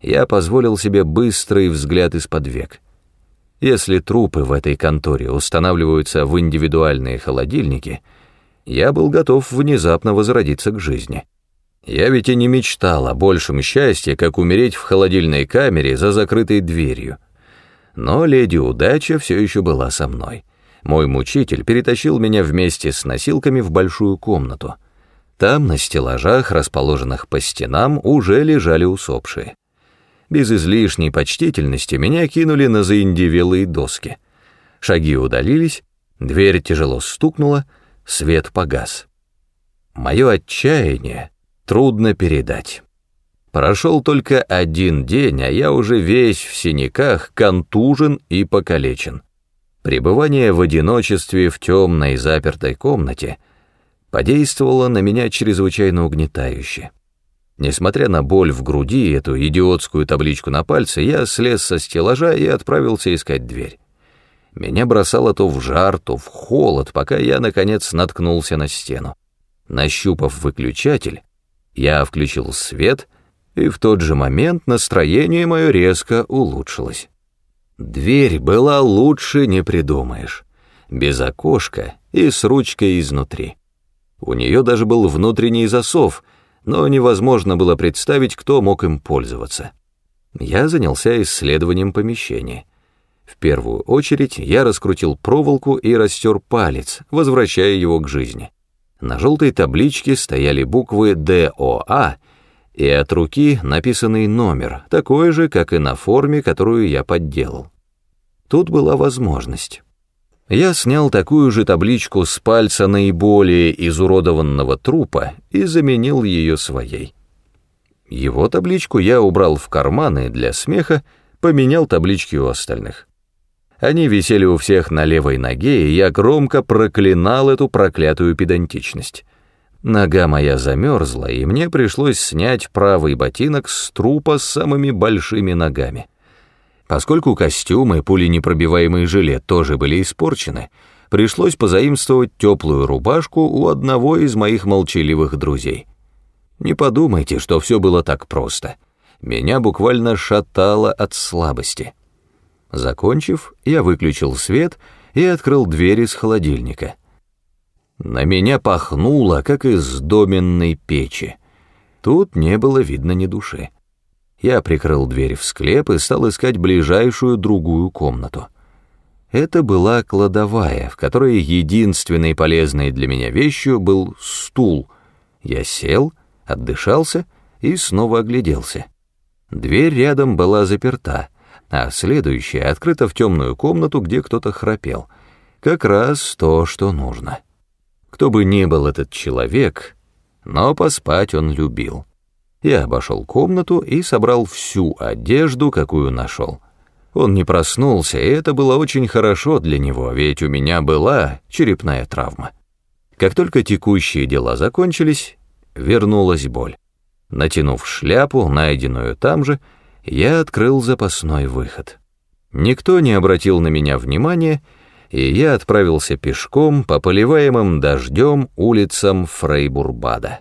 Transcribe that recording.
я позволил себе быстрый взгляд из-под век. Если трупы в этой конторе устанавливаются в индивидуальные холодильники, я был готов внезапно возродиться к жизни. Я ведь и не мечтал о большем счастье, как умереть в холодильной камере за закрытой дверью. Но леди удача все еще была со мной. Мой мучитель перетащил меня вместе с носилками в большую комнату. Там на стеллажах, расположенных по стенам, уже лежали усопшие без излишней почтительности меня кинули на заиндевелые доски. Шаги удалились, дверь тяжело стукнула, свет погас. Мое отчаяние трудно передать. Прошел только один день, а я уже весь в синяках, контужен и покалечен. Пребывание в одиночестве в темной запертой комнате подействовало на меня чрезвычайно угнетающе. Несмотря на боль в груди и эту идиотскую табличку на пальце, я слез со стеллажа и отправился искать дверь. Меня бросало то в жар, то в холод, пока я, наконец, наткнулся на стену. Нащупав выключатель, я включил свет, и в тот же момент настроение мое резко улучшилось. Дверь была лучше не придумаешь, без окошка и с ручкой изнутри. У нее даже был внутренний засов — но невозможно было представить, кто мог им пользоваться. Я занялся исследованием помещения. В первую очередь я раскрутил проволоку и растер палец, возвращая его к жизни. На желтой табличке стояли буквы ДОА и от руки написанный номер, такой же, как и на форме, которую я подделал. Тут была возможность. Я снял такую же табличку с пальца наиболее изуродованного трупа и заменил ее своей. Его табличку я убрал в карманы для смеха, поменял таблички у остальных. Они висели у всех на левой ноге, и я громко проклинал эту проклятую педантичность. Нога моя замерзла, и мне пришлось снять правый ботинок с трупа с самыми большими ногами. Поскольку костюмы, пуленепробиваемый жилет тоже были испорчены, пришлось позаимствовать теплую рубашку у одного из моих молчаливых друзей. Не подумайте, что все было так просто. Меня буквально шатало от слабости. Закончив, я выключил свет и открыл дверь из холодильника. На меня пахнуло, как из доменной печи. Тут не было видно ни души. Я прикрыл дверь в склеп и стал искать ближайшую другую комнату. Это была кладовая, в которой единственной полезной для меня вещью был стул. Я сел, отдышался и снова огляделся. Дверь рядом была заперта, а следующая открыта в темную комнату, где кто-то храпел. Как раз то, что нужно. Кто бы ни был этот человек, но поспать он любил. Я обошел комнату и собрал всю одежду, какую нашел. Он не проснулся, и это было очень хорошо для него, ведь у меня была черепная травма. Как только текущие дела закончились, вернулась боль. Натянув шляпу, найденную там же, я открыл запасной выход. Никто не обратил на меня внимания, и я отправился пешком по поливаемым дождем улицам Фрейбурбада.